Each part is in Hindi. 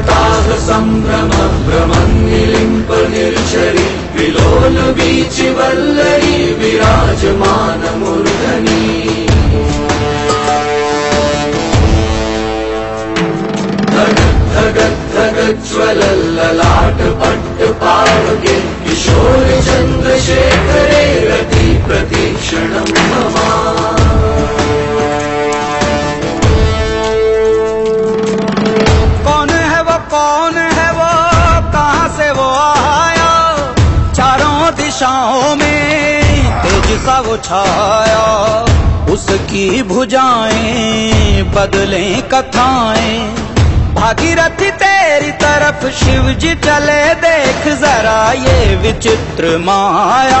जटाकटाकसम्भ्रम भ्रमन् निलिम्ब निर्शरि विलोल बीचिवल्लरि विराजमान मूर्दनी पावके किशोर चन्द्रशेखरे रति प्रतीक्षणम् में तेज सा छाया। उसकी भुजाएँ बदले कथाएँ। भागीरथी तेरी तरफ़ शिव जी चले देख जरा ये विचित्र माया।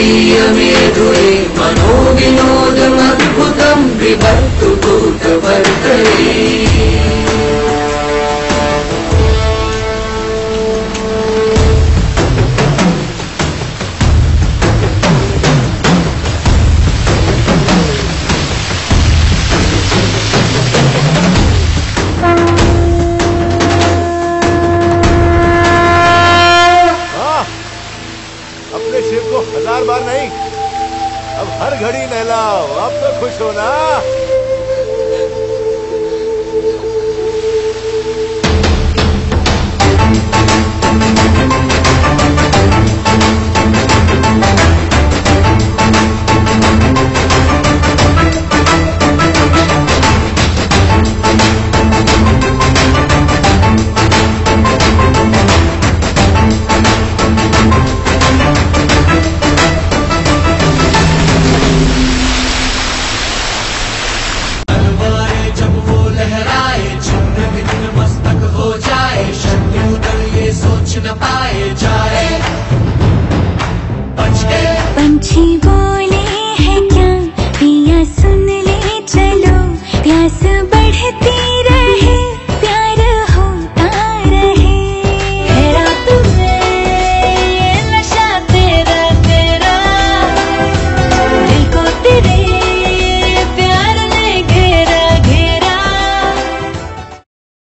ीयमे द्वे मनोगिनोदमद्भुतम् विभक्तु भूतवर्तये नहीं। अब हर घड़ी नहलाओ। अब तो खुश हो ना।